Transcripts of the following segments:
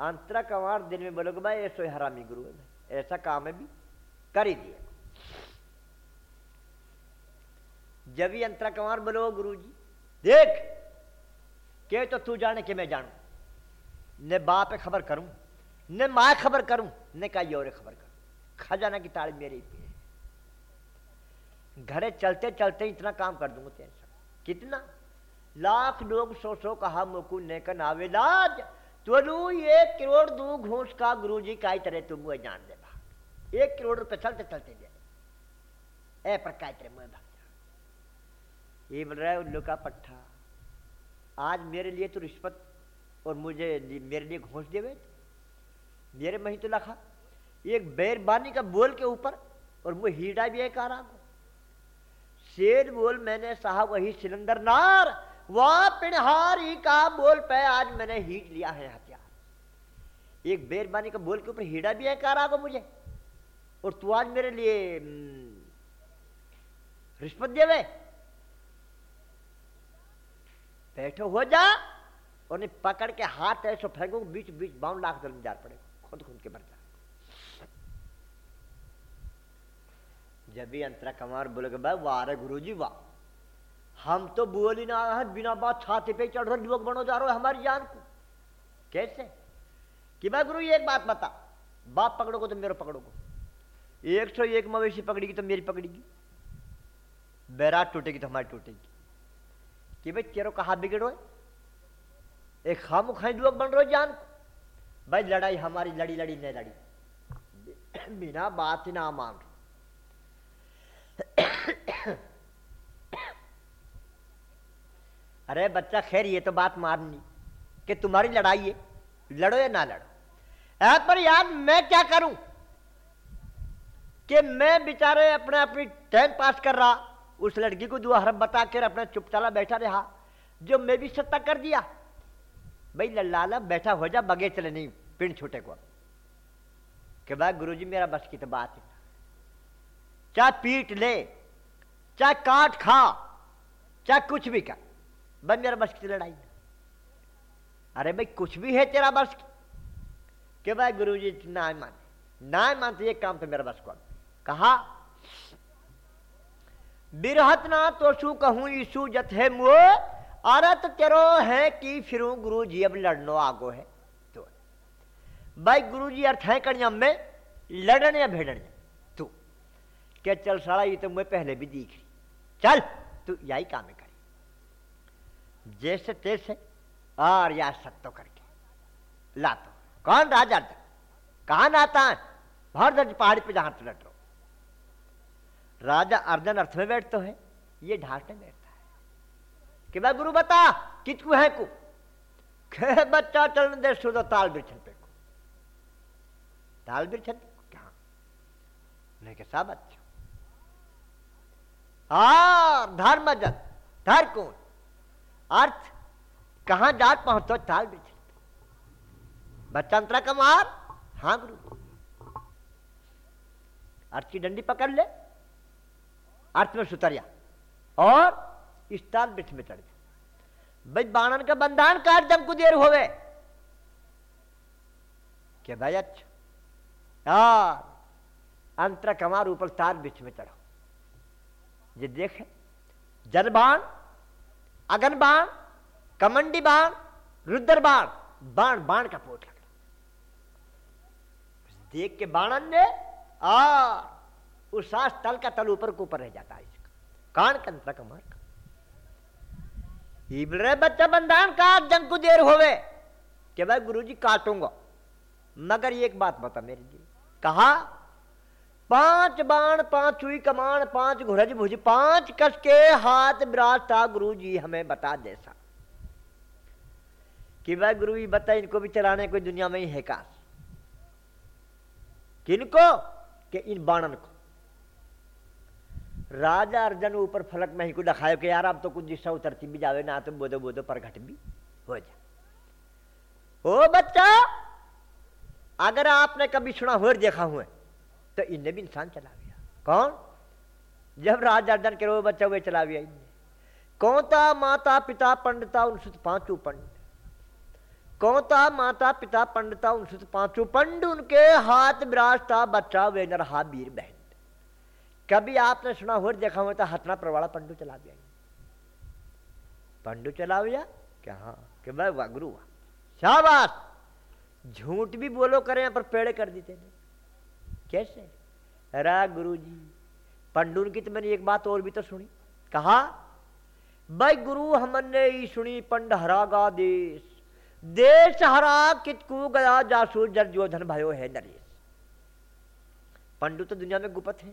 अंतरा कमार दिन में बोलोगे, भाई, ऐसो हरामी गुरु है, ऐसा काम है भी, कर ही दिया। जब ही अंतरा कंवार बोलो गुरु जी देख के तो तू जाने के मैं जानू? ने बाप खबर करूँ, ने माँ खबर करूँ, ने कहा और खबर करूँ। खजाना की ताड़ी मेरे पे घरे चलते चलते इतना काम कर दूँगा तेरे कितना? लाख लोग सो सो कहा मुकु ने का नावेदाज एक करोड़ दू घूस का गुरु जी तरह तुम मुझे जान दे भाग एक करोड़ चलते चलते दे। ए पर का तरह मुझे भाग ये बोल रहा है उल्लू का पट्टा। आज मेरे लिए तो रिश्वत और मुझे मेरे लिए घोष देवे मेरे मही तो लखा। एक बैरबानी का बोल के ऊपर और वो हीडा भी एक आ रहा शेर बोल मैंने साहब वही सिलेंडर नार। वह पिणहारी का बोल पे आज मैंने हीट लिया है हथियार। एक बेरबानी का बोल के ऊपर हीड़ा भी है कारा को मुझे। और तू आज मेरे लिए हम्म, रिश्वत देवे बैठो हो जा और नहीं पकड़ के हाथ ऐसे फेंको बीच बीच बाउंड लाख दल जा पड़े। खुद खुद के मर जा जब भी अंतरा कमार बोले भाई वाह रे गुरु जी वाह। हम तो बोल ना है बिना बात छाते पे चढ़ रहे युवक बनो जा रहे हमारी जान को। कैसे? कि भाई गुरु, एक बात बता। बाप पकड़ोगे तो मेरे पकड़ोगे। एक सौ एक मवेशी पकड़ेगी तो मेरी पकड़ेगी। बैराट टूटेगी तो हमारी टूटेगी। कि भाई तेरो कहा बिगड़ो एक खाम खाई युवक बन रहे जान को। भाई लड़ाई हमारी लड़ी लड़ी नहीं लड़ी। बिना बात ना मान अरे बच्चा, खैर, ये तो बात मारनी कि तुम्हारी लड़ाई है, लड़ो या ना लड़ो। ऐ पर यार, मैं क्या करूँ कि मैं बेचारे अपने अपनी टाइम पास कर रहा, उस लड़की को दुआ हरम बता कर अपना चुपचाला बैठा रहा, जो मैं भी सत्ता कर दिया। भाई लाला बैठा हो जा बगे चले नहीं, पिंड छोटे को। कि भाई, गुरुजी, मेरा बस की तो बात है। चाहे पीट ले, चाहे काट खा, चाहे कुछ भी कर। बन मेरा बस की लड़ाई। अरे भाई, कुछ भी है तेरा बस की भाई गुरु जी ना माने। ना मानते, ये काम तो मेरा बस को कहा, बिरहत ना तो शू कहूँ यीशु जत है मो अरत तेरो है कि फिर गुरु जी अब लड़नो आगो है। तो भाई गुरु जी अर्थ है कड़िया में, लड़ने या भेड़ने। तू, क्या चल सारा ये तो मैं पहले भी दिख रही। चल, तू यही काम है जैसे तैसे और या सत्तो करके। ला तो कौन राजा था? कहा नाता है? भरदर्ज पहाड़ी पे जहाँ लट रहो। राजा अर्जन अर्थ में बैठते है, ये ढाट में बैठता है। कि भाई गुरु बता, कितकू है को? खे बच्चा चलन दे सुधो ताल बिरछन पे को। ताल बिरछन क्या? नहीं के सब अच्छा। धर्म जन धर कौन? अर्थ, कहाँ जात पहुंचो ताल बिछ बच्चा का मार? हाँ, गुरु। अर्थ की डंडी पकड़ ले। अर्थ में सुतरिया और इस ताल बिछ में चढ़ जा। भाई, बाणन का बंधान काट जब को देर होवे। के भाई अच्छा। अंतर कमार ऊपर तार बिछ में चढ़ो। ये देखे, जलबाण अगन बाण, कमंडी बाण, रुद्र बाण बाण बाण का पोट लग देख के बाणन ने और उस सांस तल का तल ऊपर को ऊपर रह जाता है कान कंत्र कमर का बच्चा बंधान का जंग को देर होवे, कि भाई गुरुजी काटूँगा। मगर एक बात बता मेरे जी कहा पाँच बाण, पाँच हुई कमान, पाँच घुरज भुज, पाँच कस के हाथ था गुरु जी हमें बता दे सा। कि भाई गुरु जी बता, इनको भी चलाने कोई दुनिया में ही है का किनको? कि इन बाणन को। राजा अर्जन ऊपर फलक में ही को दिखायो कि यार अब तो कुछ दिशा उतरती भी जावे, ना तो बोधो बोधो पर घट भी हो जा ओ बच्चा, अगर आपने कभी सुना हो देखा हुआ तो इनने भी इंसान चला गया कौन? जब राजा के रो बच्चा हुए चला गया इनने। था माता, पिता, पंडिता उनसे पाँचों पंडित? कौता माता, पिता, पंडिता उनसे पाँचों पंड उनके हाथ विराजता बच्चा वे नरहा वीर बहन। कभी आपने सुना हो देखा हुआ था हथना परवाड़ा पंडू चला दिया पंडू चला गया? क्या हाँ कि मैं गुरु हुआ। शाबाश! झूठ भी बोलो करें पर पेड़े कर देते नहीं कैसे? अरे गुरु जी पंडून की तो मैंने एक बात और भी तो सुनी। कहा, भाई गुरु, हमने ही सुनी पंड हरा गा देश। देश हरा कितकू गया जासू जर्जोधन भयो है नरेश। पंडू तो दुनिया में गुपत है।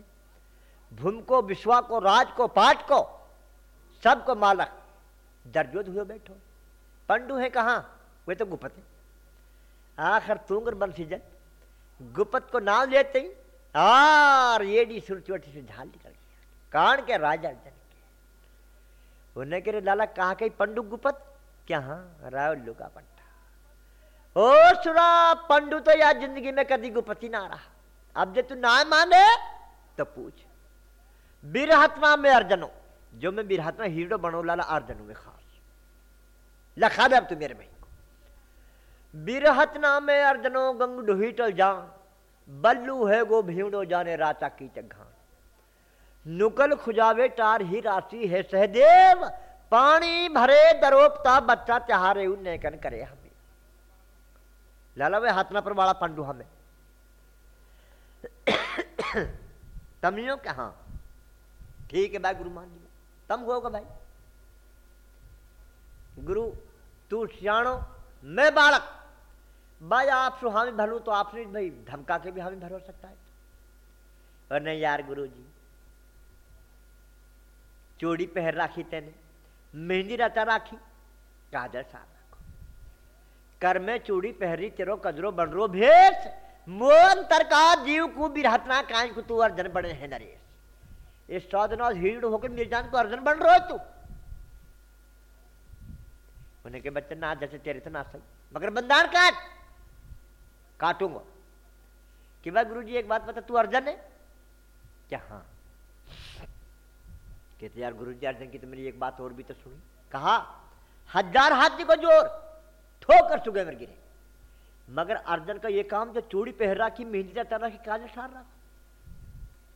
भूम को, विश्वा को, राज को, पाठ को, सबको मालक जर्जोध हुए बैठो। पंडू है कहा? वे तो गुपत है। आखिर तूंगर बंसीजन गुपत को नाम लेते ही और ये डी सुरचोटी से झाल निकल गया। कान के राजा जन के उन्हें के लाला, कहा कही पंडु गुपत? क्या हाँ राय लुका पंडा ओ, सुरा, पंडू तो यार ज़िंदगी में कभी गुपति ना रहा। अब जो तू ना माने तो पूछ। बिरहत्मा में अर्जनो, जो मैं बिरहत्मा हीरो बनो, लाला अर्जनो में खास। लखा दे अब तू मेरे भाई बिरहत नामे अर्जनो गंग डुही जा। बल्लू है गो भीड़ो जाने राचा की चघान नुकल खुजावे टार ही राशि है सहदेव। पानी भरे दरोपता बच्चा चाहारे उन्नयन करे हमें। लाला वे हाथना पर वाला पंडू हमें। तमियो क्या हाँ। ठीक है भाई, गुरु मान लिया तम होगा भाई। गुरु, तू सियाणो, मैं बालक। भाई आप सुहामी भरू तो आपने भाई धमका के भी हमें भर सकता है। और नहीं यार गुरु जी चोड़ी पहन राखी तेने, मेहंदी रचा राखी, काजल राखो। कर में चूड़ी पहरी तेरो कजरो बनरो भेष मोन तरका, जीव को बिरहतना, कांच को तू अर्जन बने हैं नरेश। इस चौदह हीड़ होकर मिर्जान को अर्जन बन रहे तू। उन्हें के बच्चे, ना जैसे तेरे तो ना सही। मगर बंदान काट काटूँगा। कि भाई गुरु जी एक बात बता तू अर्जन है? क्या? हाँ। कहते, यार गुरु जी अर्जन की तो मेरी एक बात और भी तो सुनी। कहा, हज़ार हाथी को ज़ोर, ठोकर सुगे मेरे गिरे। मगर अर्जन का ये काम जो चूड़ी पहन रहा मेहंदी जाता रहा काजल सार रहा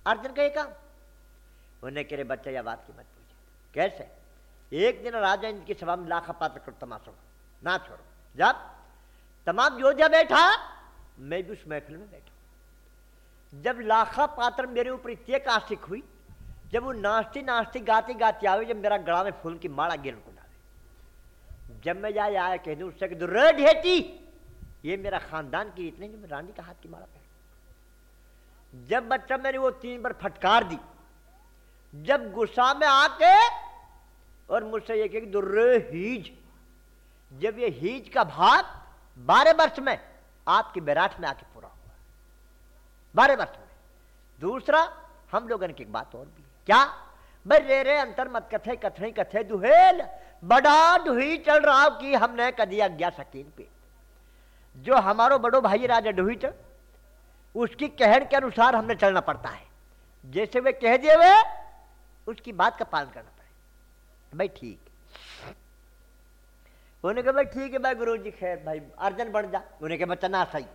अर्जन का ये काम? उन्हें कह रहे, बच्चा या बात की मत पूछे। कैसे? एक दिन राजा इनकी सभा में लाखा पात्र करो तमाशो ना छोड़ो। जब तमाम योद्धा बैठा। मैं भी उस महफिल में बैठा जब लाखा पात्र मेरे ऊपर इतने आशिक हुई, जब वो नाचती नाचती गाती गाती आवे, जब मेरा गला में फूल की माला गिर को डाले। जब मैं जाए आया, कह दू, उससे रेड हेटी ये मेरा खानदान की इतने जो रानी का हाथ की माला पहन जब बच्चा मैंने वो तीन बार फटकार दी, जब गुस्सा में आके, और मुझसे ये कह दुर्रे हीज! जब ये हीज का भाग बारह वर्ष में आपकी बैराठ में आके पूरा हुआ। बारह वर्ष में। दूसरा, हम लोगों की एक बात और भी क्या? भाई, रे रे, अंतर मत कथे कथे कथे, दुहेल। बड़ा डुही चल रहा कि हमने कदी आज्ञा सकीन पे। जो हमारो बड़ो भाई राजा डुही चल, उसकी कहर के अनुसार हमने चलना पड़ता है। जैसे वे कह दिए वे, उसकी बात का पालन करना पड़े। भाई, ठीक। उन्हें कहा, भाई, ठीक है, भाई गुरु जी खैर, भाई, अर्जन बन जा। उन्हें कहा, बच्चा ना सही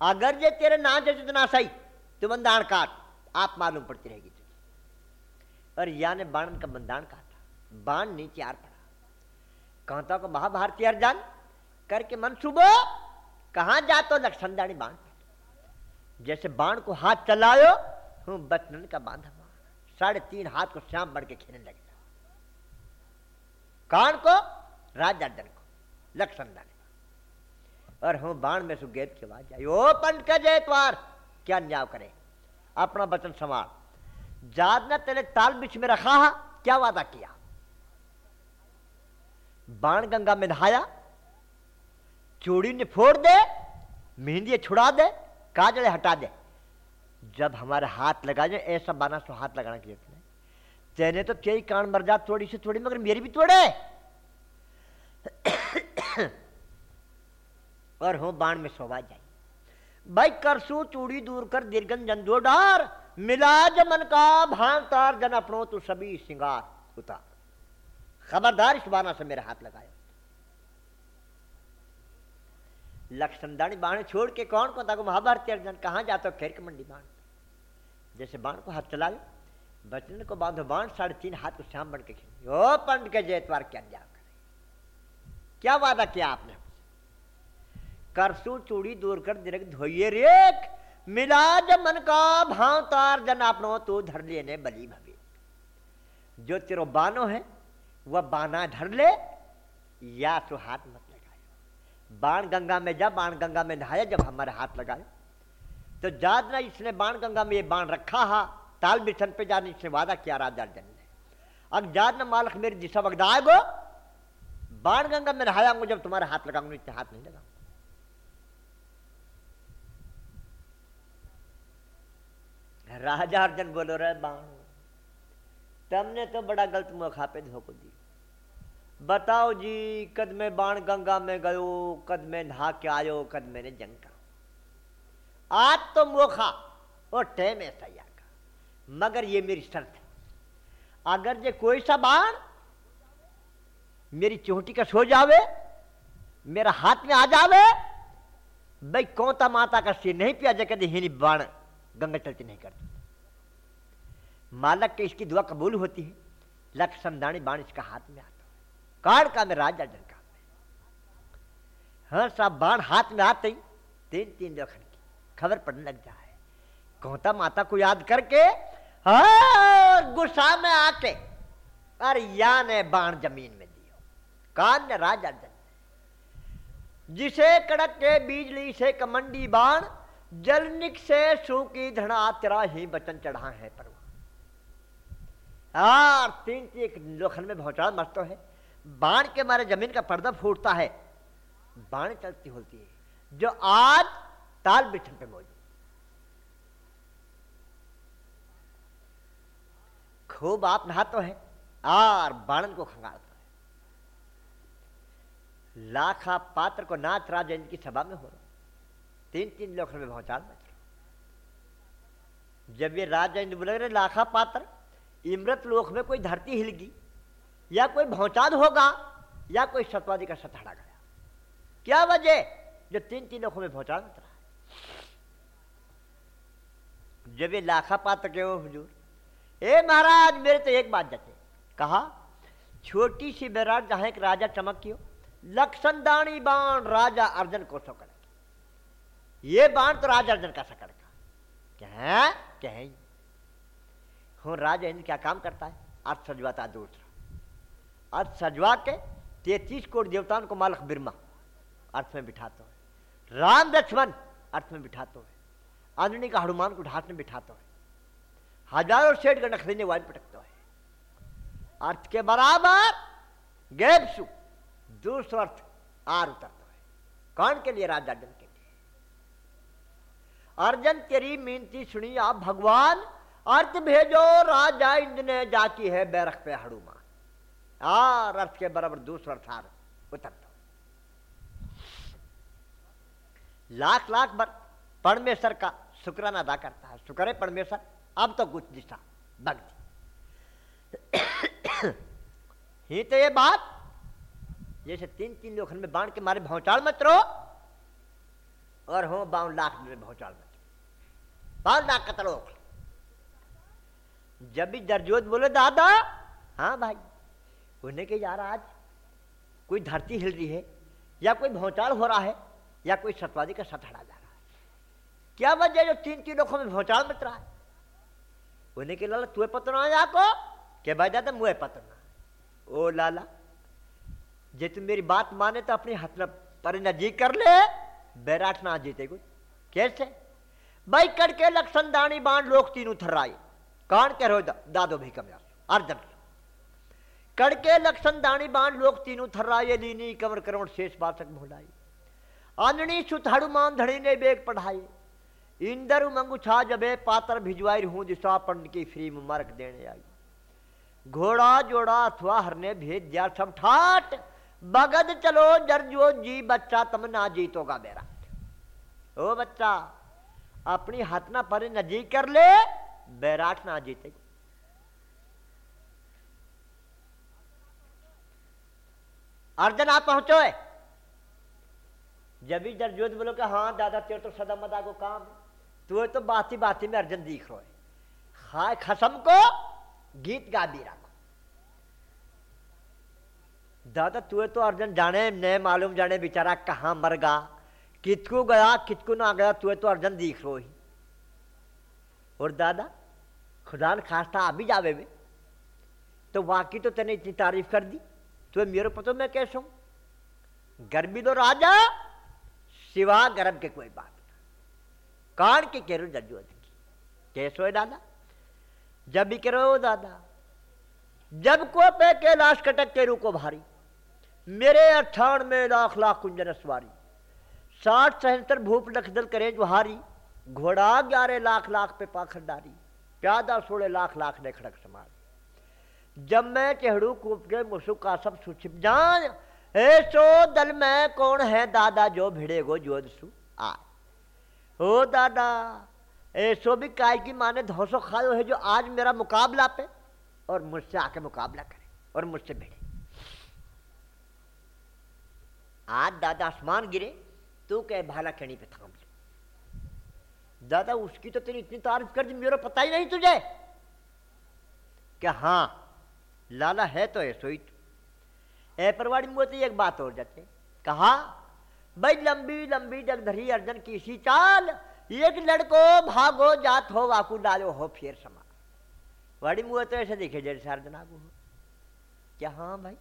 अगर जे तेरे ना जैसे तो ना सही तो बंदान काट, आप मालूम पड़ती रहेगी तुझे। और या ने बाण का बंदान काटा। बाण नीचे आर पड़ा। कांता को महाभारती अर्जन करके मन सुबह कहा जा तो लक्षणदानी बाण जैसे बाण को हाथ चलायो, हूँ, बचनन का बांधा साढ़े तीन हाथ को श्याम बढ़ के खेलने लगे। कान को राजदन को लक्षण दाने और हम बाण में सुगेत की आवाज़ आई, ओ पंड का जयतवार क्या न्याय करे? अपना बचन संभाल जाद ने तेरे ताल बिछ में रखा क्या वादा किया? बाण गंगा में नहाया, चूड़ी ने फोड़ दे, मेहंदी छुड़ा दे, काजले हटा दे। जब हमारे हाथ लगा जाए, ऐसा बाना सो हाथ लगाना की ज़रूरत तेने तो तेरी कान मर जा थोड़ी से थोड़ी, मगर मेरी भी तोड़े और हो बाण में शोभा जाए भाई, करसू, चूड़ी दूर कर, दीर्घन जंदो डार मिला जमन का भान तार, जन अपनो तू सभी सिंगार उतार। खबरदार इस बाना से मेरे हाथ लगाया लक्षणदानी बाण छोड़ के कौन को था महाभारती अर्जन, कहाँ जाता खेर के मंडी बाण? जैसे बाण को हाथ चला ले, बचन को बांधो बाण, साढ़े तीन हाथ को श्याम बन के खेल ओ पंड के जयतवार क्या क्या करे क्या वादा किया आपने? करसू चूड़ी दूर कर दिरक धोइए रेख। मिलाज मन का भाव तार, जन आपनो तो धर लेने बली भगे जो तेरो बानो है, वह बाना धर ले, या तो हाथ मत लगाए बाण गंगा में जा, बाण गंगा में नहाया, जब हमारे हाथ लगाए। तो जाद ना इसने बाण गंगा में ये बाण रखा हा, ताल बिछन पे जाने इसने वादा किया राजा जन ने अब जाद न मालक मेरी दिशा बगदाए गो। बाण गंगा में नहाया जब तुम्हारे हाथ लगाऊँगा, इतने हाथ नहीं लगाऊँगा। राजा अर्जन बोलो रे बाण, तुमने तो बड़ा गलत मुखा पे धोखो दी बताओ जी, कद में बाण गंगा में गयो, कद में नहा के आयो, कद मैंने जंग का आज तो मोखा और टैम ऐसा का मगर ये मेरी शर्त है। अगर जे कोई सा बाण मेरी चोटी का सो जावे, मेरा हाथ में आ जावे, भाई कौता माता का सिर नहीं पिया जाए कभी ही बाण गंगा चलती नहीं करती। मालक के इसकी दुआ कबूल होती है लक्ष्य समदानी बाण इसका हाथ में आता है। का में राजा जन का हाँ। साहब बाण हाथ में आते ही तीन तीन लखन की खबर पड़ने लग जाए। कौता माता को याद करके गुस्सा में आके, अरे या ने बाण ज़मीन में दियो कान ने राजा जन जिसे कड़क के बिजली से कमंडी बाण, जलनिक से सूकी धड़ा तेरा ही बचन चढ़ा है पर और तीन तीन लोखन में भौचाल मरता है। बाण के मारे ज़मीन का पर्दा फूटता है। बाण चलती होती है, जो आज ताल बिछन पे मौजूद। खूब आप नहाते है और बाणन को खंगालता है लाखा पात्र को नाच राजा की सभा में हो रहा तीन तीन लोखन में भौचाल मच रहा जब ये राजा इंद्र बोले रहे लाखा पात्र इमृत लोक में कोई धरती हिलगी, या कोई भौचाल होगा, या कोई सतवादी का सतहड़ा गया। क्या वजह? जो तीन तीन लोगों में भौचाल मच रहा है। जब ये लाखा पात्र के हो, हुजूर, ए महाराज, मेरे तो एक बात जचे कहा, छोटी सी बैराट जहाँ एक राजा चमक की हो लक्षण दाणी बाण राजा अर्जन को सकड़। ये बाण तो राजा अर्जन का सकड़ का क्या क्या है हो राजा इंद्र क्या काम करता है? अर्थ सजवाता दूसरा अर्थ सजवा के तैतीस कोट देवताओं को मालक बिरमा अर्थ में बिठाते हो। राम लक्ष्मण अर्थ में बिठाते हो। आंजनी का हनुमान को ढाट में बिठाते हो। हज़ारों सेठ का नखरीने वाइन पटकते है। अर्थ के बराबर गैप दूसरा अर्थ आर उतरता है। कौन के लिए? राजा अर्जन के लिए। अर्जन, तेरी मिनती सुनी आप भगवान, अर्थ भेजो, राजा इंद्र ने जाती है बैरख पे हड़ुमान आर अर्थ के बराबर दूसरा अर्थार उतरता लाख लाख बार, परमेश्वर का शुक्राना अदा करता है। शुक्र है परमेश्वर, अब तो कुछ दिशा, भक्ति। ही तो ये बात जैसे तीन तीन लोग में बाँध के मारे भौचाल मत रहो। और हो बावन लाख में भौचाल मत बावन लाख का तलोक जब भी दर्जोत बोले, दादा! हाँ भाई, उन्हें के यार आज कोई धरती हिल रही है, या कोई भौचाल हो रहा है, या कोई सतवादी का सतहड़ा जा रहा है। क्या वजह जो तीन तीन लोगों में भौचाल मच रहा है? उन्हें के लाला तुए पतना या को? के भाई दादा मुए पतना ओ लाला जे तुम मेरी बात माने तो अपने हाथ पर नजीक कर ले। बैराट ना जीते कुछ कैसे भाई करके लक्षण दानी बाण लोग तीनों थर्राए। कान कह रहे दादो भी कम अर्जन। कड़के लक्षण दानी बाण लोग तीनों थर्राए, लीनी कमर करोड़ शेष बातक भोलाई आंजनी सुत हनुमान धड़ी ने बेग पढ़ाई इंदर मंगू छा जबे पातर भिजवाई हूँ दिशा पंड की फ्री मरक देने आई। घोड़ा, जोड़ा, अथवा हरने भेज दिया सब ठाट। बगद चलो जरजो जी बच्चा तम ना जीतोगा मेरा। ओ बच्चा, अपनी हथना पर नजीक कर ले, बैराट ना जीते। अर्जन, आप पहुंचो है जब भी दर्जोत बोलो कि हाँ दादा, तेरे तो सदा मदा को काम है। तो बाती बाती में अर्जन दिख रहा है। खसम को गीत गा भी रखो। दादा, तू तो अर्जुन जाने न मालूम जाने बेचारा कहाँ मर गा कितकू गया, कितकू ना गया, तू तो अर्जुन दिख रो ही। और दादा, खुदा न खास्ता अभी जावे में तो वाकई तो तेने इतनी तारीफ़ कर दी। तो मेरे पतो मैं कैसा हूँ गर्मी तो राजा, सिवा गर्म के कोई बात कान के कह रो जज्जो की कैसो है दादा? जब भी करो दादा। जब को पे कैलाश कटक के रू को भारी। मेरे अठानवे लाख लाख कुंजन सवारी साठ सहस्त्र भूप लखदल करे जुहारी। घोड़ा ग्यारह लाख लाख पे पाखर डारी। प्यादा सोलह लाख लाख ने खड़क समार जब मैं चेहड़ू कूप के मुसुक का सब सुछिप जान ऐसो दल में कौन है दादा जो भिड़े गो जोदसु आ ओ दादा ऐसो भी काय की माने धोसो खायो है जो आज मेरा मुकाबला पे? और मुझसे आके मुकाबला करे और मुझसे भिड़े। आज दादा आसमान गिरे, तू कह, भाला कणी पे थाम ले। दादा, उसकी तो तेरी इतनी तारीफ़ कर दी, मेरा पता ही नहीं तुझे। क्या हाँ लाला है तो है, सोई तो। ए, परवाड़ी मोती एक बात और जाते। कहा, भाई, लंबी लंबी जगधरी अर्जन की सी चाल, एक लड़को भागो जात हो वाकू डालो हो, फिर समा। वाड़ी मुँह तो ऐसे देखे, जैसे अर्जन आगू हो। क्या हाँ भाई?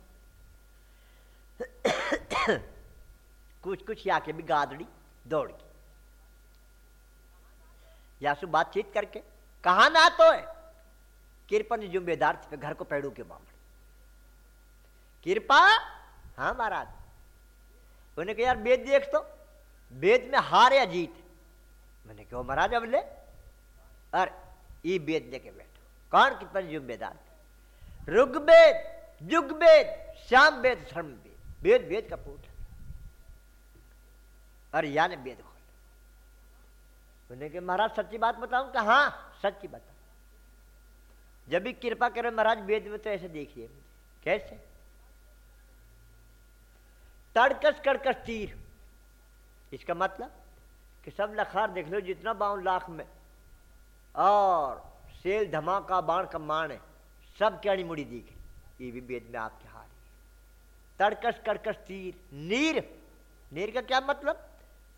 कुछ कुछ या के भी गादड़ी दौड़ की यासु बातचीत करके कहा ना तो है कृपन जुम्मेदार पे घर को पेड़ों के बामड़ कृपा हाँ महाराज। उन्हें कहा, यार वेद देख तो वेद में हार या जीत मैंने कहा महाराज, अब ले। अरे वेद लेके बैठो। कौन कृपन जुम्मेदार ऋग्वेद युगवेद श्याम वेद शर्म वेद वेद वेद का पूछ अरे या ने वेद खोल उन्हें कि महाराज, सच्ची बात बताऊँ? कि हाँ सच्ची बता जब भी कृपा करें महाराज, वेद में तो ऐसे देखिए कैसे? तड़कस कड़कस तीर। इसका मतलब कि सब लखार देख लो, जितना बावन लाख में। और सेल, धमाका, बाण का मान है, सब क्या मुड़ी दिख ये भी वेद में आपके हार तड़कस कड़कस तीर। नीर। नीर का क्या मतलब?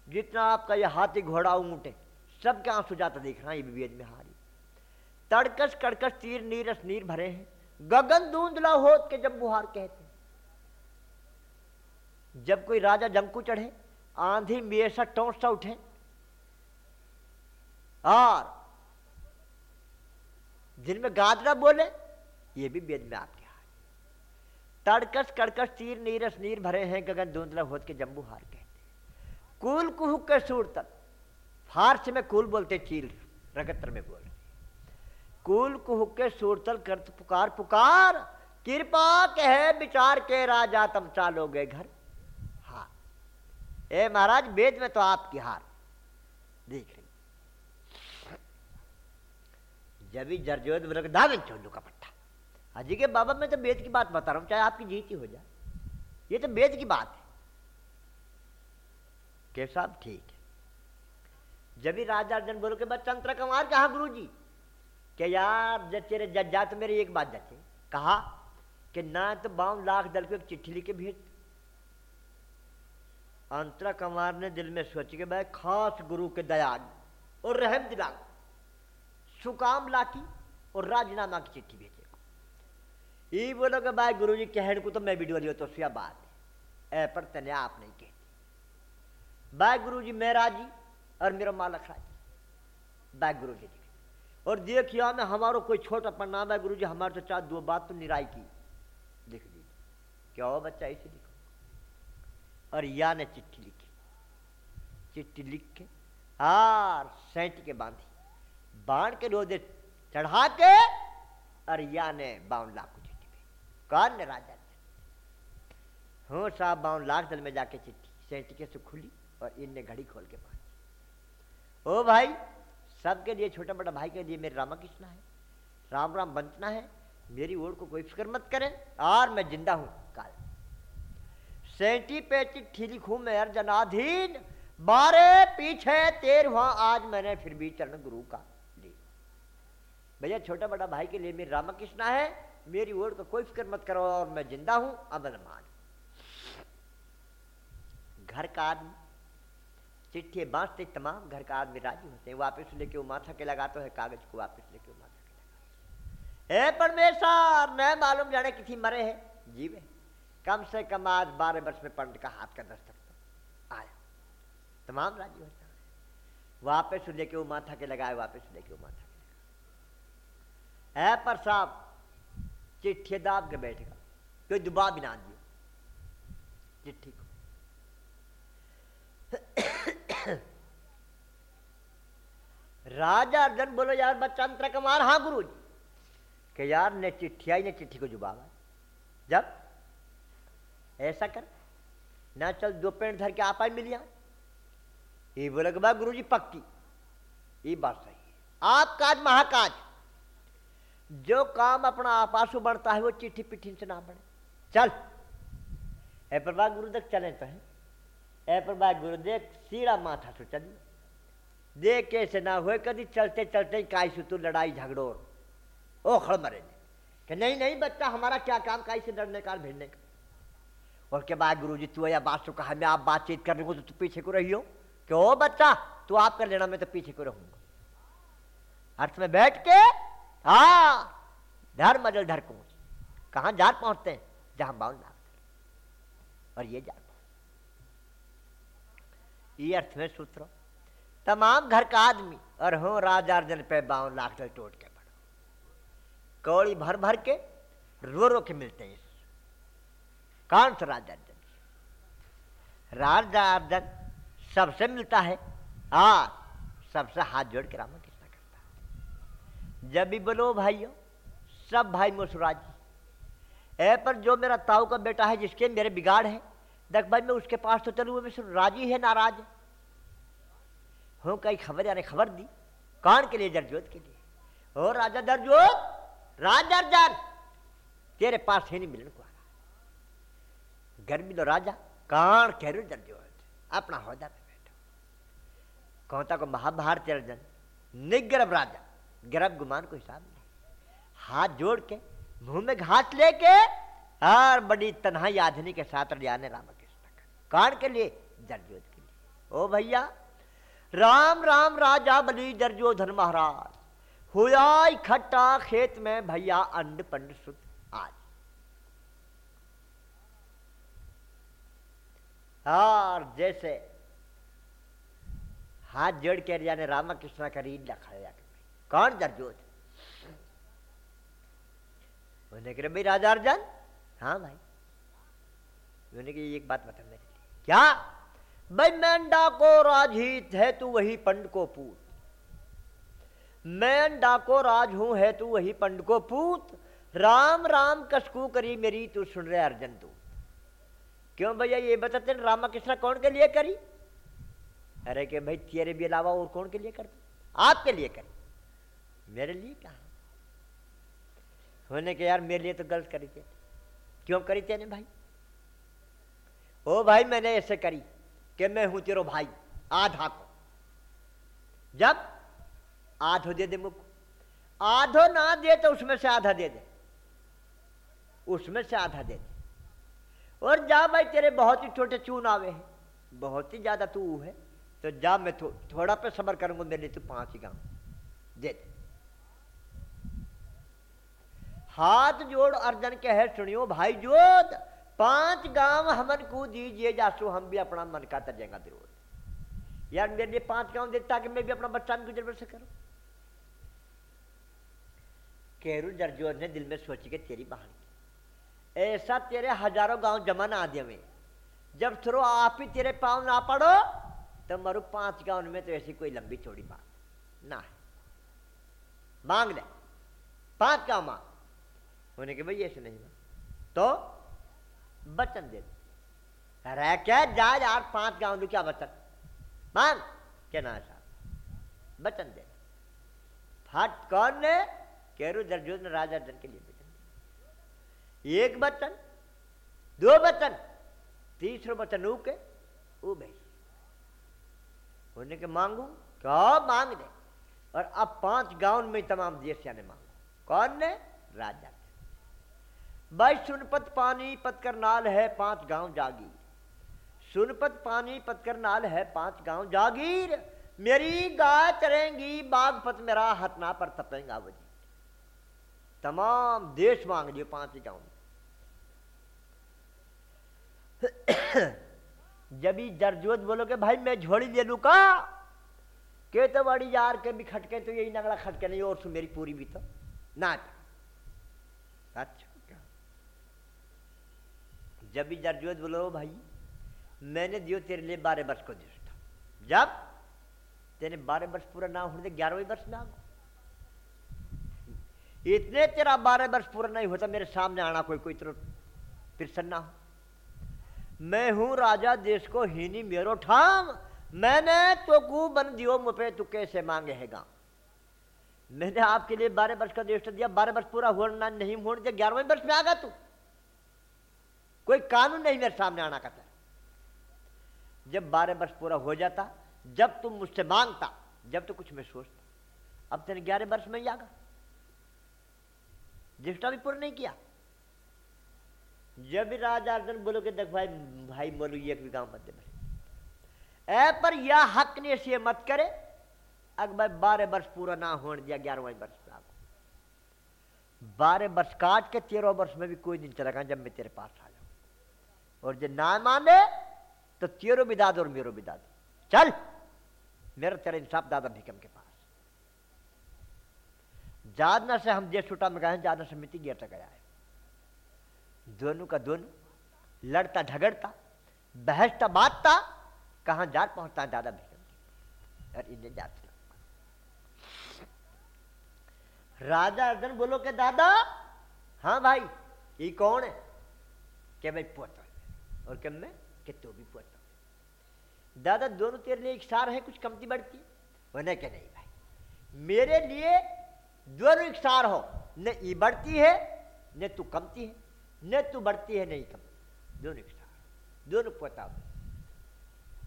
जितना आपका ये हाथी घोड़ा ऊँट है सब के आँसू जाता देख रहा है ये वेद में हारी तड़कस कड़कस तीर नीरस नीर भरे हैं। गगन दूंदला होत के जब बुहार कहते जब कोई राजा जंकू चढ़े, आंधी मेसा टोट सा उठे। और जिनमें गादरा बोले, ये भी वेद में आपके हार तड़कस कड़कस तीर नीरस नीर भरे हैं गगन धुंधला होत के जम्बू हार कहते कुल कुह के सूर तक। फारस में कुल बोलते चील रगत्र में बोल। कुल कुहुक के सूरतल कर पुकार पुकार कृपा कहे, विचार के राजा तम चालोगे घर। हार। ए महाराज, वेद में तो आपकी हार। देख रही जब जरजोद दावन चोलू का पट्टा। अजी के बाबा, मैं तो वेद की बात बता रहा हूँ, चाहे आपकी जीत ही हो जाए। ये तो वेद की बात है। के साहब ठीक जब भी राजा अर्जन बोलो के बाद चंद्र कुमार कहा गुरु जी कि यार, जब तेरे जज्जा तो मेरी एक बात जचे कहा कि ना तो बावन लाख दल को एक चिट्ठी लिख भेज अंतरा कुमार ने दिल में सोच के भाई खास गुरु के दयाल और रहम दिला सुकाम लाकी और राजनामा की चिट्ठी भेजे। ये बोलो कि भाई गुरु जी कहने को तो मैं वीडियो लियो तो सिया बात है? ए पर तने आप नहीं कहते गुरु जी मैं राज़ी और मेरा मालक राज़ी। बाय गुरु जी और देखिए में हमारो कोई छोटा प्रणाम है गुरु जी हमारे तो चार दो बात तो निराई की। लिख दीजिए क्या हो बच्चा, इसे लिखो और या ने चिट्ठी लिखी। चिट्ठी लिख के हार सेंट के बांधी। बाण के रोदे चढ़ा के और या ने बावन लाख को चिट्ठी कौन ने राजा हो साहब, बावन लाख दल में जाके चिट्ठी सैंट के से खुली। और इनने घड़ी खोल के बांधी ओ भाई, सबके लिए छोटा बड़ा भाई के लिए मेरे रामा कृष्णा है राम राम बंतना है, मेरी ओर को कोई फ़िक्र मत करें, और मैं ज़िंदा हूँ, काल। सेंटी पे चिट्ठी लिखू मैं अर्जनाधीन बारे पीछे तेरवा आज मैंने फिर भी चरण गुरु का ली भैया छोटा बड़ा भाई के लिए मेरी रामकृष्णा है, मेरी ओर का कोई फ़िक्र मत करो, और मैं ज़िंदा हूँ अमन मान। घर का आदमी चिट्ठी बांटते, तमाम घर का आदमी राज़ी होते हैं। वापस लेके वो माथा के लगाते है, कागज़ को वापस लेके माथा के लगाते हे। परमेश्वर, मैं मालूम जाने किसी मरे है, जीवे। कम से कम आज बारह वर्ष में पंडित का हाथ का दस्तक तो आया। तमाम राज़ी होता है। वापस लेके वो माथा के लगाए, वापस लेके वो माथा के लगाए। पर साहब, चिट्ठी दाब के बैठेगा कोई दुबा भी ना दियो। चिट्ठी को। राजा अर्जन बोलो, यार बच्चा अंतर कमार हाँ गुरु जी कि यार, ने चिट्ठी आई ने चिट्ठी को जुबावा जब? ऐसा कर, ना चल, दो पेड़ धर के आप ही मिल जाए। ये बोले कि गुरु जी पक्की। ये बात सही है। आप काज, महाकाज। जो काम अपना आपासु बढ़ता है, वो चिट्ठी पिट्ठी से ना बढ़े। चल। ए प्रभा गुरु तक चले तो है। ए प्रभा गुरु देख सीढ़ा माथा तो चल। देख कैसे ना हुए, कभी चलते चलते काई से तू लड़ाई झगड़ोर ओ खड़ मरे। कि नहीं नहीं बच्चा, हमारा क्या काम काई से लड़ने का, भिड़ने का? और के बाद गुरु जी तू या बात तो कहा, मैं आप बातचीत कर रही हूँ तो तू पीछे को रही हो? कि ओ बच्चा? तू आप कर लेना, मैं तो पीछे को रहूँगा। अर्थ में बैठ के, हा, धर मजल धर को कहा जात पहुँचते हैं? जहाँ बाउल और ये जात। ये अर्थ में सूत्र। तमाम घर का आदमी और हो राजार्जन पे बावन लाख टोट के पड़ो कौड़ी भर भर के रो रो के मिलते हैं। कौन सा राजार्जन राजार्जन सबसे मिलता है आ सबसे हाथ जोड़ के रामा कृष्णा करता है। जब भी बोलो भाइयों, सब भाई मुसराजी ए पर जो मेरा ताऊ का बेटा है जिसके मेरे बिगाड़ है देख भाई मैं उसके पास तो चलू, मैं राज़ी है, नाराज़ हो। कई खबर, यानी खबर दी, कौन के लिए दरजोत के लिए? हो राजा दर्जोत, राजा दर तेरे पास है नहीं मिलने को आ रहा घर मिलो राजा, कौन कह रो दरजोत? अपना होदा पे बैठो। कहता को महाभारत अर्जन निगर्भ राजा, गर्भ गुमान को हिसाब नहीं। हाथ जोड़ के, मुँह में घास लेके, और बड़ी तनहाई आधनी के साथ जाने कौन के लिए दरजोत के लिए। ओ भैया, राम राम, राजा बली दर्जोधन महाराज हुआ इकट्ठा खेत में भैया अंड पंड सुत आज। और जैसे हाथ जोड़ के जाने रामा कृष्णा का रीड लखा कौन दर्जोध उन्होंने कहा भाई राजा अर्जन? हाँ भाई। उन्होंने कहा एक बात बता मेरे क्या? भाई मैं को राजहित है तू वही पंड को पूत। मैं डाको राज हूँ है, तू वही पंड को पूत। राम राम, कसकू करी मेरी, तू सुन रहे अर्जन तू क्यों भैया, ये बताते रामा कृष्णा कौन के लिए करी? अरे के भाई, तेरे भी अलावा और कौन के लिए करते? आपके लिए करी। मेरे लिए कहा? होने के यार, मेरे लिए तो गलत करी थे। क्यों करी तेने भाई? ओ भाई मैंने ऐसे करी कि मैं हूँ तेरो भाई आधा को। जब आधो दे दे मुख आधो ना दे तो उसमें से आधा दे दे। उसमें से आधा दे दे। और जा भाई तेरे बहुत ही छोटे चून आवे हैं बहुत ही ज़्यादा तू है तो जा मैं थो, थोड़ा पे सबर करूँगा मेरे लिए तू पाँच ही गाँव। दे दे। हाथ जोड़ अर्जन के है सुनियो भाई जोत पाँच गाँव हमन को दीजिए, जासो हम भी अपना मन का तर्जेगा ज़रूर यार मेरे लिए पाँच गाँव देता कि मैं भी अपना बच्चा गुजर बसर करूँ? केरू जरजोर ने दिल में सोची के तेरी बहान। ऐसा तेरे हज़ारों गाँव जमा ना दिया में जब थ्रो आप ही तेरे पाँव ना पड़ो तो मरु पाँच गाँव में तो ऐसी कोई लंबी चौड़ी बात ना है। मांग ले, पाँच गाँव मांग। होने के भाई ऐसे नहीं तो बचन दे रह क्या जा यार, पाँच गाँव दू क्या बचन? मांग क्या ना साहब, बचन दे फट कौन ने? केरू दर्जोन राजा दर के लिए बचन एक बचन, दो बचन, तीसरो बचन ऊ के ऊ भाई होने के मांगू? क्या मांग दे। और अब पाँच गाँव में तमाम देश ने मांगो। कौन ने? राजा भाई, सुनपत पानी पतकर नाल है पाँच गाँव जागीर। सुनपत पानी पतकर नाल है पाँच गाँव जागीर। मेरी गाय चरेंगी, बागपत मेरा हथना पर तपेंगा वजी तमाम देश मांग लिए पाँच गाँव। जब ही जरजोत बोलोगे, भाई, मैं झोड़ी ले लू का के तो बड़ी यार के भी खटके तो यही नगड़ा खटके नहीं, और सु मेरी पूरी भी तो। ना अच्छा। जब भी जरजोत बोलो भाई, मैंने दियो तेरे लिए बारह वर्ष को दृष्टा जब तेरे बारह वर्ष पूरा ना होने ग्यारहवें वर्ष में आगो इतने तेरा बारह वर्ष पूरा नहीं होता, मेरे सामने आना कोई कोई तरह प्रसन्न हो। मैं हूँ राजा, देश को हीनी मेरो ठाम। मैंने तो कु बन दियो मुपे तू कैसे मांगे हैगा मैंने आपके लिए बारह वर्ष का देश दिया, बारह वर्ष पूरा होना नहीं, होने दिया ग्यारहवें वर्ष में आ गया तू। कोई कानून नहीं मेरे सामने आना कहता जब बारह वर्ष पूरा हो जाता, जब तुम मुझसे माँगता, जब तो कुछ मैं सोचता। अब तेरे ग्यारह वर्ष में ही आगा जिसका भी पूरा नहीं किया। जब भी राजा अर्जन बोलो कि देख भाई भाई बोलो, ये भी गाँव मत ए पर यह हक ने से मत करे। अगर भाई बारह वर्ष पूरा ना होने दिया, ग्यारहवें वर्ष बारह वर्ष काट के तेरह वर्ष में भी कोई दिन चला गया जब मैं तेरे पास आ और जो ना माने तो तेरो भी दाद और मेरो भी दाद। चल, मेरा तेरा इंसाफ दादा भिकम के पास। जादना से हम जे छुटा में गए हैं, जादना मिट्टी गिरता गया है। दोनों का दोनों, लड़ता झगड़ता, बहसता बातता, कहाँ जाट पहुँचता है दादा भिकम और इन्हें जात राजा अर्जन बोलो के, दादा हाँ भाई, ये कौन है? के भाई, पोता। और के मैं कि तू भी पोता दादा, दोनों तेरे लिए एक सार है, कुछ कमती बढ़ती होने के नहीं भाई। मेरे लिए दोनों एक सार हो। न ई बढ़ती है, न तू कमती है। न तू बढ़ती है नहीं कम। दोनों एक सार। दोनों पोता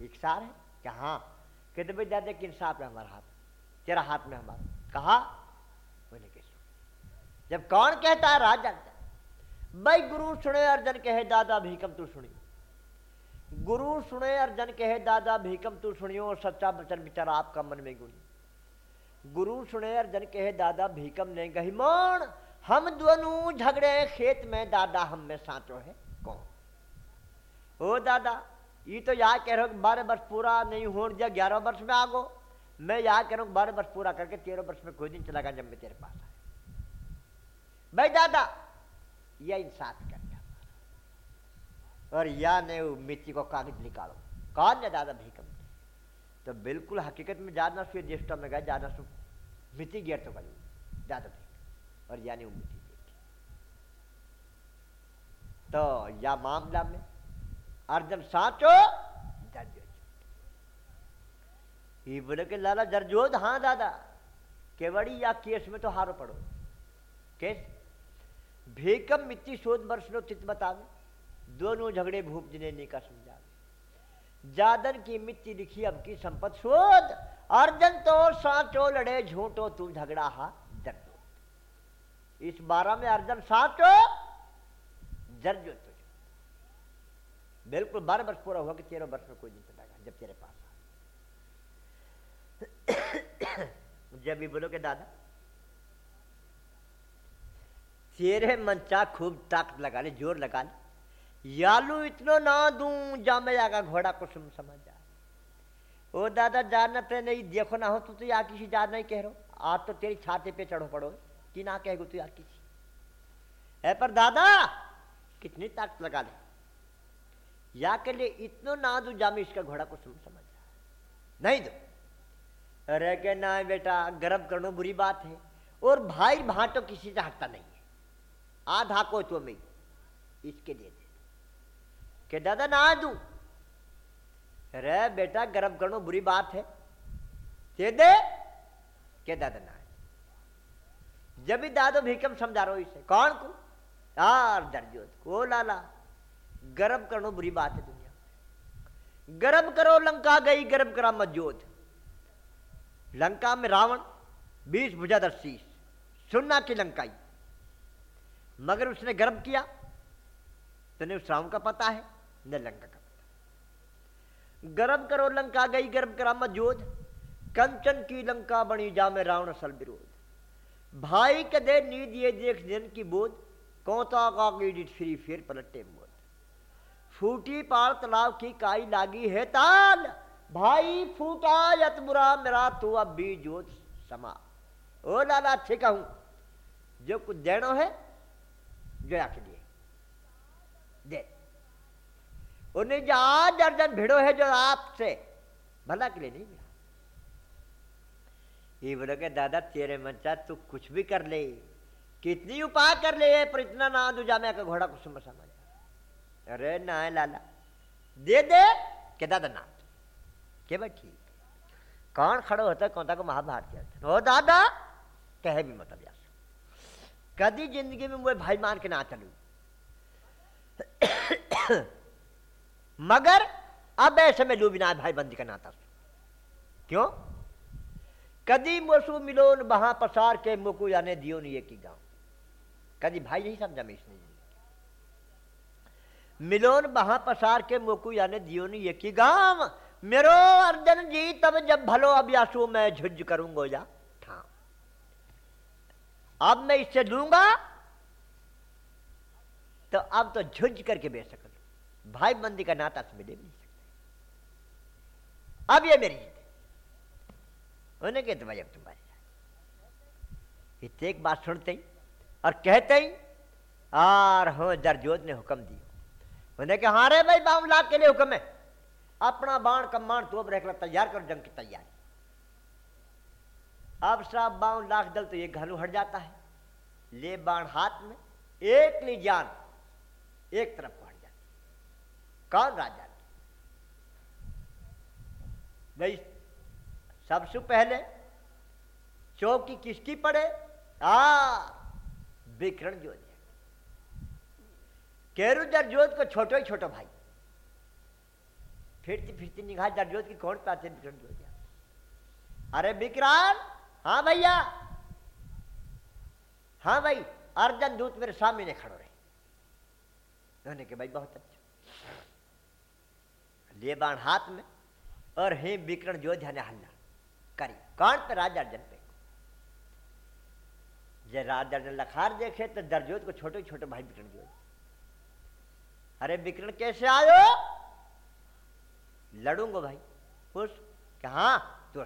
एक सार है? क्या हाँ। कहते भाई दादा, कि इंसाफ है हमारा हाथ। तेरा हाथ में हमारा कहा बोले के जब कौन कहता है, राजा भाई, गुरु सुने अर्जन कहे, दादा भीकम तू सुनी गुरु सुने अर्जन कहे, दादा भीकम तू सुनियो, सच्चा वचन विचार आपका मन में गुनी गुरु सुने अर्जन कहे, दादा भीकम ने गही मान, हम दोनों झगड़े खेत में, दादा, हम में साचो है, कौन? ओ दादा ये तो यहाँ कह रहा हूँ बारह वर्ष पूरा नहीं हो दिया, ग्यारह वर्ष में आगो। मैं यहाँ कह रहा हूँ बारह वर्ष पूरा करके तेरह वर्ष में कोई दिन चला गया जब मैं तेरे पास आया। भाई दादा, यह इंसाफ कर। और या ने मिट्टी को कागज़ निकालो। कौन ने दादा भीकम तो बिल्कुल हकीकत में ज़्यादा सु ज्येष्ठ में गए ज़्यादा सु मिट्टी गिर तो गई ज़्यादा भीक और यानी वो मिट्टी देखी तो या मामला में अर्जन साचो ये बोले कि लाला जरजोद हाँ दादा, केवड़ी या केस में तो हारो पड़ो। केस? भीकम मिट्टी शोध वर्ष नो चित बतावे। दोनों झगड़े भूप जिने का समझा जादन की मिट्टी लिखी अब की संपत शोध। अर्जन तो साचो लड़े, झूठो तू झगड़ा हा दर्दो इस बारह में अर्जन साचो जर्जो तुझे। बिल्कुल बारह वर्ष पूरा हुआ कि तेरह वर्ष में कोई नहीं चलेगा जब तेरे पास जब भी बोलो के दादा, तेरे मंचा खूब ताकत लगा ले, ज़ोर लगा ले। यालू इतनो ना दू जामे जागा घोड़ा कुसुम समझ जा। ओ दादा जानते नहीं, देखो ना हो, तू तो या किसी जान नहीं कह रो आज तो तेरी छाते पे चढ़ो पड़ो कि ना कहेगो तू या किसी। है पर दादा, कितनी ताकत लगा ले। या के लिए इतनो ना दू जामे इसका घोड़ा कुसुम समझ जा। नहीं दो। अरे के ना बेटा, गर्व करना, बुरी बात है। और भाई भाटो किसी से हटता नहीं है। आधा को तो मैं इसके लिए कि, दादा, ना दू। रे बेटा गर्भ करना बुरी बात है। दे दे। के, दादा, ना जब भी दादो भीकम समझा रहा इसे, कौन को? यार दर्जोत को लाला। गर्भ करना बुरी बात है दुनिया गर्भ करो, लंका गई गर्भ करा मजोत लंका में रावण, बीस भुजाधर शीश। सुनना की लंकाई। मगर उसने गर्भ किया। तो उस रावण का पता है। न लंका का गर्भ करो लंका गई गर्भ करा मजोद कंचन की लंका बनी जा में रावण असल विरोध। भाई के दे नींद ये देख दिन की बोध, कौता का फ्री फिर पलटे मोद फूटी पार तालाब की काई लागी है ताल, भाई फूटा यत बुरा, मेरा तू अब भी जोत समा। ओ लाला अच्छे हूँ। जो कुछ देनो है, जो के लिए दे उन्हें जो आज अर्जन भिड़ो है जो आपसे। भला के लिए नहीं मिला ये बोलो के, दादा, तेरे मंचा तू कुछ भी कर ले। कितनी उपाय कर ले, पर इतना ना दूजा मैं का घोड़ा कुछ समझ अरे ना लाला। दे दे। के, दादा, ना। के, भाई, ठीक कौन खड़ो होता है कौन को महाभारत ओ, दादा, कहे भी मतलब यार कदी ज़िंदगी में मुझे भाई मान के ना चलू। मगर अब ऐसे में लू बिना भाई बंदी का नाता क्यों? कदी मोसू मिलोन बहा पसार के मुकु जाने दियो नहीं की गाँव। कदी भाई नहीं समझा मैं इसने। मिलोन बहा पसार के मोकू याने दियो नहीं ये की गाँव। मेरो अर्जन जी, तब जब भलो अब अभ्यासु मैं झुंझ करूंगो जा हाँ अब मैं इससे लूँगा तो अब तो झुंझ करके बेच सकूँ भाई बंदी का नाता से मिले नहीं सकते। अब ये मेरी जीत उन्हें कहते भाई अब तुम्हारी इतने एक बात सुनते ही और कहते ही आर हो दरजोत ने हुक्म दिया। उन्हें कहा हाँ रे भाई बावन लाख के लिए हुक्म है। अपना बाण कमान तो अब रखला तैयार करो, जंग की तैयारी। अब साहब बावन लाख दल तो ये घालू हट जाता है। ले बाण हाथ में, एक ली जान, एक तरफ़ कौन राजा? भाई सबसे पहले, चौकी किसकी पड़े? आ, विकरण जोत केरुदर जोत को छोटो ही छोटो भाई। फिरती फिरती निगाह दरजोत की कौन पाते विकरण जोत अरे विक्रांत हाँ भैया? हाँ भाई, अर्जन दूत मेरे सामने खड़ो रहे। उन्होंने के भाई, बहुत अच्छा। लिए बाण हाथ में, और हे विकरण जोध्या ने हल्ला करी। कौन पे राजा अर्जन पे? जब राजा अर्जन लखार देखे तो दरजोत को छोटे छोटे भाई विकरण जोध अरे विकरण कैसे आयो? लड़ूँगा भाई खुश कहा तो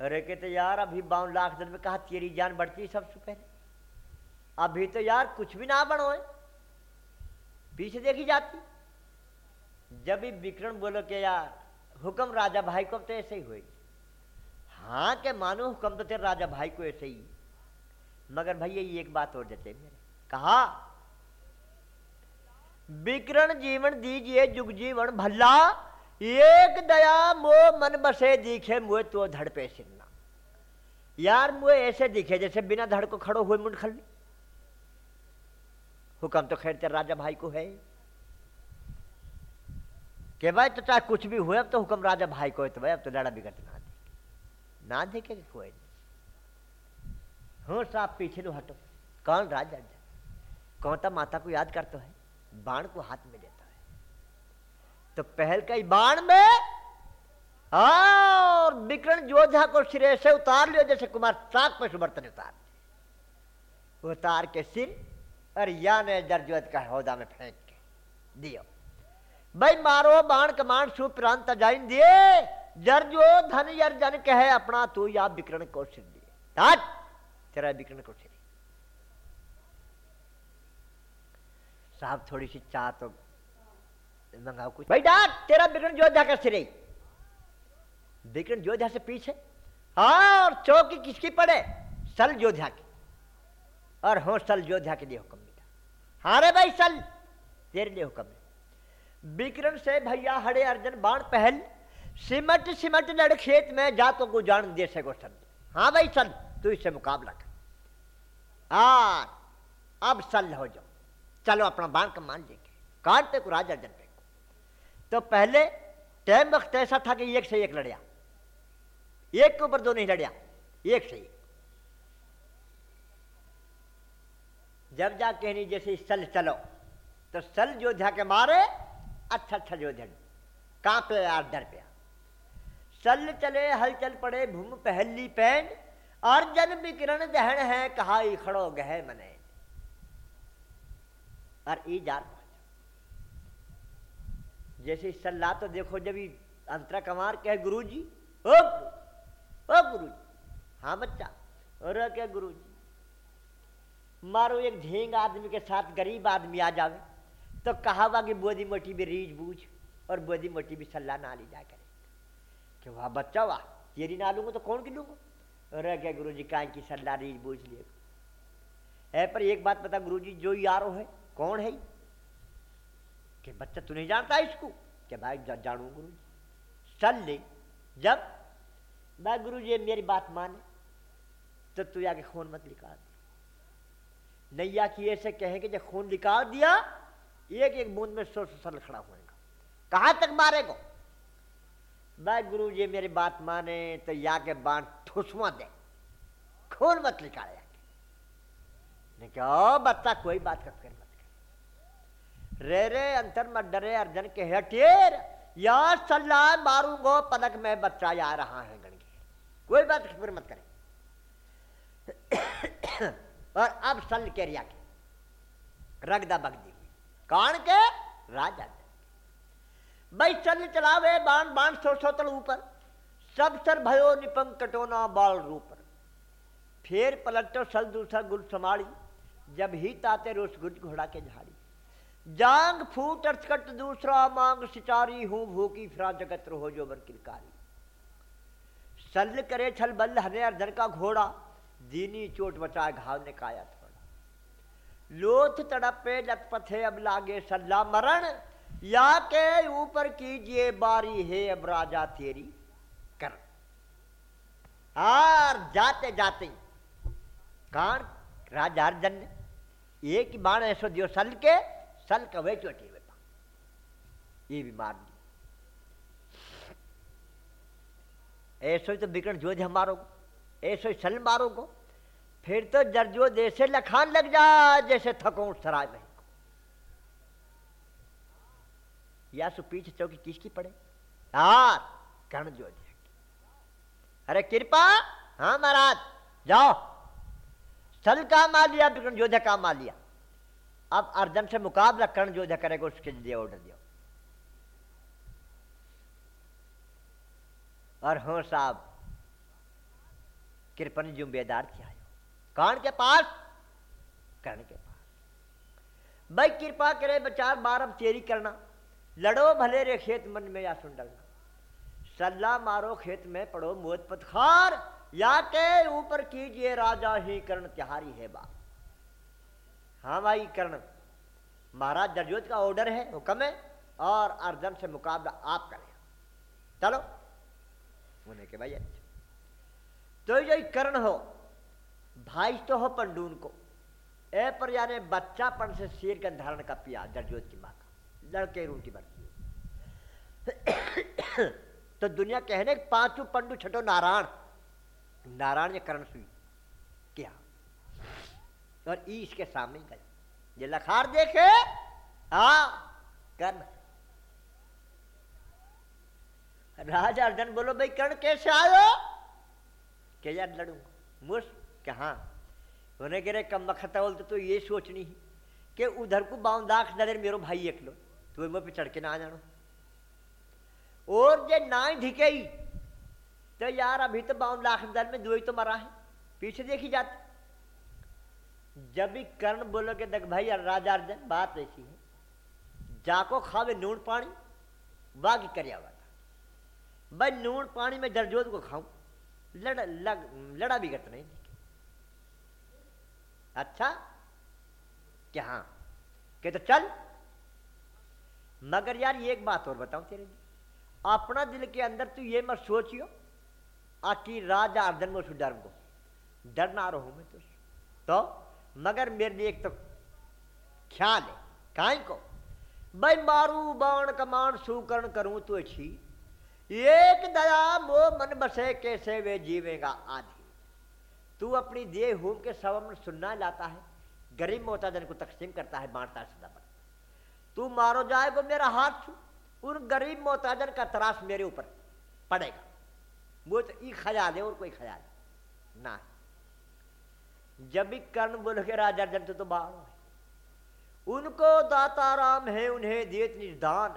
अरे कहते यार, अभी बावन लाख दिन में कहा तेरी जान बढ़ती है सबसे पहले? अभी तो यार कुछ भी ना बनो है पीछे देखी जाती। जब भी विकरण बोलो कि यार हुक्म राजा भाई को तो ऐसे ही हुई हाँ के मानो हुक्म तो तेरे राजा भाई को ऐसे ही। मगर भैया, ये एक बात और देते मेरे कहा विकरण जीवन दीजिए, जुग जीवन भल्ला, एक दया मो मन बसे दिखे मुए तो धड़ पे सिरना। यार मुए ऐसे दिखे जैसे बिना धड़ को खड़ो हुए मुंड खल हुक्म तो खैर तेरे राजा भाई को है। कि भाई तो चाहे कुछ भी हुए, अब तो हुक्म राजा भाई को तो भाई अब तो लड़ा बिगड़ ना दे। ना देखे कोई नहीं। हो साहब, पीछे लो हटो। कौन राजा? था माता को याद करते है? बाण को हाथ में देता है। तो पहल कई बाण में, और विकरण जोधा को सिरे से उतार लियो, जैसे कुमार साग पे सुबर्तन उतार उतार के सिर और या ने दर्जवत का हौदा में फेंक के दियो। भाई मारो, बाण कमान सुप्रांत जाइन दिए। जर्जो धन यर जन कहे, अपना तू या विकरण को सिर दिए तेरा विकरण को सिर साहब, थोड़ी सी चाह तो मंगाओ कुछ। भाई डाट तेरा विक्रम योद्धा का सिरे विक्रम योद्धा से पीछे? हाँ और चौकी किसकी पड़े? सल योद्धा की। और हो, सल योद्धा के लिए हुक्म मिला। हाँ रे भाई, सल। तेरे लिए हुक्म विक्रम से भैया हरे अर्जन बाण पहल। सिमट सिमट लड़ खेत में जा तो को जान दे सको सल हाँ भाई सल तू इससे मुकाबला कर। आ अब सल हो जाओ। चलो अपना बाण का मान लेके काटते को राजा जन पे। तो पहले टाइम वक्त ऐसा था कि एक से एक लड़िया। एक के ऊपर दो नहीं लड़िया, एक से एक। जब जा कहनी जैसे सल चलो तो सल जोधा के मारे अच्छा अच्छा जोधा कहाँ पे यार डर पे सल चले, हलचल पड़े, भूम पहली पैन अर्जन विकिरण दहन है कहा खड़ो गह मने। और ई जार जैसे सल्लाह तो देखो, जब अंतरा कमार कहे गुरु जी ओ ओ गुरु जी हाँ बच्चा, और क्या गुरु जी मारो एक झेंग आदमी के साथ गरीब आदमी आ जावे। तो कहावा कि बोदी मोटी भी रीझ बूझ और बोदी मोटी भी सल्ला ना ली जा करे। कि वाह बच्चा वाह तेरी ना लूँगा तो कौन की? लूँगा और क्या गुरु जी का की सल्ला रीझ बूझ लिए। है पर एक बात बता गुरु जी जो यारो है कौन है? कि बच्चा तू नहीं जानता इसको? कि भाई जा, जानू गुरु जी चल ले जब भाई गुरु जी मेरी बात माने तो तू आगे खून मत निकाल। नैया की ऐसे कहें कि जब खून निकाल दिया एक एक बूंद में सो सल खड़ा होएगा। कहाँ तक मारेगा? मैं गुरु जी, मेरी बात माने तो या के बाँध ठुसवा दे। खून मत निकाले नहीं क्या, बच्चा कोई बात कर कर मत कर। रे रे, अंतर मत डरे, अर्जन के हटेर या सल्ला मारूंगो, पलक में बच्चा आ रहा है गण कोई बात फिर मत करे। और अब सल के रिया के। रगदा बगदी। कौन के राजा भाई चल चलावे, बाण बाण, सो सो, तल ऊपर। सब सर भयो निपंग कटोना, बाल रूपर। फिर पलटो सल दूसरा गुल समाड़ी जब ही ताते रोस गुज घोड़ा के झाड़ी। जांग, फूट अटकट दूसरा मांग, सिचारी हूँ, भूखी फिरा, जगत रहो, जो बर किलकारी। सल करे, छल बल हरे अर्धन का घोड़ा। दीनी चोट बचा घाव ने काया थोड़ा लोथ तड़पे लत पथे अब लागे सल्ला मरण। या के ऊपर कीजिए बारी, है अब राजा तेरी कर। और जाते जाते कान राजा अर्जन ने एक ही बाण ऐसो दियो सल के, सल कवे चोटी बेटा ये भी मार दी। ऐसो ही तो बिकट जो हम मारोगो ऐसो ही सल मारोगो फिर तो जर्जो जैसे लखान लग जा, जैसे थको सराय में। या सु पीछे चौकी किसकी पड़े? यार कर्ण जो अरे कृपा हाँ महाराज, जाओ। सल का मार लिया विकर्ण योद्धा का मार लिया। अब अर्जन से मुकाबला कर्ण योद्धा करेगा, उसके लिए ऑर्डर दियो। और हो साहब कृपन जुम्मेदार थी आयो कौन के पास, कर्ण के पास। भाई, कृपा करे बचार बारम चेरी करना। लड़ो भले रे खेत मन में या सुन डलना सल्ला मारो खेत में पड़ो मोत पथखार या के ऊपर कीजिए राजा ही कर्ण तिहारी है बा हाँ भाई, कर्ण, महाराज जरजोत का ऑर्डर है, हुक्म है, और अर्जन से मुकाबला आप करें। चलो। उन्हें के भाई अच्छा। तो जो कर्ण हो भाई तो हो पंडून को। ए पर यानी बच्चापन से शेर का धारण का पिया जरजोत की माँ का। लड़के रूटी बढ़ती तो दुनिया कहने पाँचों पंडू छठो नारायण। नारायण ये कर्ण सुई। क्या? और ई इसके सामने गए। ये लखार देखे? हा, कर्ण। राजा अर्जन बोलो, भाई कर्ण कैसे आयो? के यार लड़ूँगा। मुस के हाँ उन्हें कह रहे कम वक्त बोलते तो ये सोचनी ही कि उधर को बाउंदाख नज़र मेरो भाई एक लो तो मैं पे चढ़ के ना जानो और जे ना ढिके तो यार अभी तो बावन लाख दल में ही तो मरा है, पीछे देखी जाती। जब भी कर्ण बोलो के देख भाई राजा अर्जन, बात ऐसी है, जाको खावे नून पानी, बागी करया था। भाई, नून पानी में जरजोत को खाऊं, लड़, लग, लड़ा भी करता नहीं। अच्छा? क्या हाँ। के तो चल। मगर यार, एक बात और बताऊँ तेरे लिए। अपना दिल के अंदर तू ये मत सोचियो आकि राजा अर्जन में डर को। डर ना रहो मैं तो। तो मगर मेरे लिए एक तो ख्याल है काई को? भाई, मारू, बाण, कमान, सुकर्ण करूँ तो अच्छी एक दया मोह मन बसे कैसे वे जीवेगा आधी तू अपनी दिए हुम के सब सुनना लाता है, गरीब मोहताजन को तकसीम करता है बांटता है सदा पर। तू मारो जाएगा मेरा हाथ छू, उन गरीब मोहताजन का तराश मेरे ऊपर पड़ेगा। वो तो ई ख्याल है और कोई ख्याल ना जब भी कर्ण बोल के राजा जन तो बाढ़ उनको दाता राम है, उन्हें देत निदान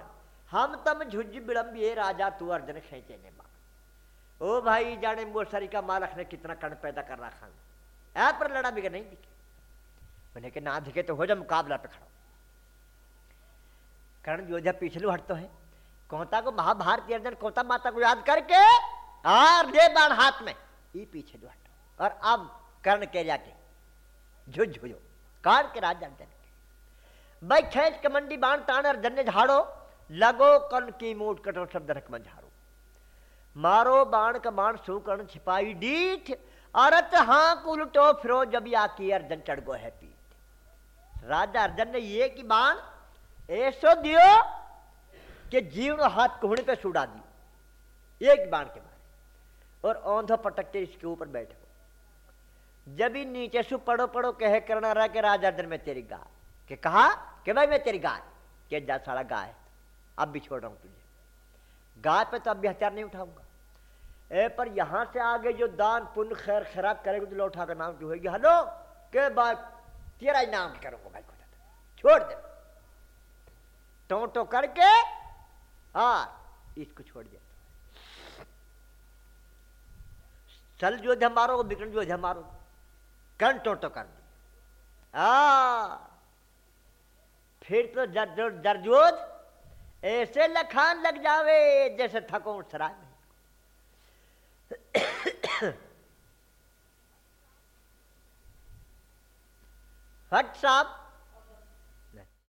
हम तम झुंझ बिड़म्बिए राजा तू अर्जन खेचे ने ओ भाई, जाने मोसरी का मालक ने कितना कर्ण पैदा कर रखा ऐ पर लड़ा बिगड़ नहीं दिखे। मैंने के ना दिखे तो हो जा, मुकाबला पे खड़ा कर्ण योद्धा पिछलू हट तो है। कौता को महाभारती अर्जन, कौता माता को याद करके और दे बाण हाथ में ये पीछे जो हटो और अब कर्ण के जाके झुझ झुझो काट के राजा अर्जन के। भाई, खेच कमंडी बाण, तान अर्जन झाड़ो, लगो कर्ण की मूठ कटो शब्द रख झाड़ो मारो बाण का बाण सू कर्ण छिपाई डीठ अरत हाँ उल्टो फिरो जब या की अर्जन चढ़ गो है पीठ। राजा अर्जन ने ये की बाण, ऐसो दियो कि जीवन हाथ कोहड़े पे सुड़ा दियो। एक बाण के मारे। और औंधो पटक के इसके ऊपर बैठो। जब ही नीचे सु पढ़ो पढ़ो कह करना रहा कि राजा अर्जन, में तेरी गाय के कहा? कि भाई मैं तेरी गाय के जा साड़ा गाय, अब भी छोड़ रहा हूँ तुझे। गाय पे तो अब भी हथियार नहीं उठाऊँगा। ए, पर यहाँ से आगे जो दान, पुण्य, खैर, खराब करेगा तो लौटा का नाम क्यों होगी हेलो, के बाद तेरा ही नाम करूँगा भाई खुदा छोड़ दे। टो टो करके हाँ इसको छोड़ दे। चल जो मारो बिकन जो मारो। कर्ण टो टो कर दी। आ फिर तो जरजोद ऐसे लखान लग जावे जैसे थको सराय में। हट साहब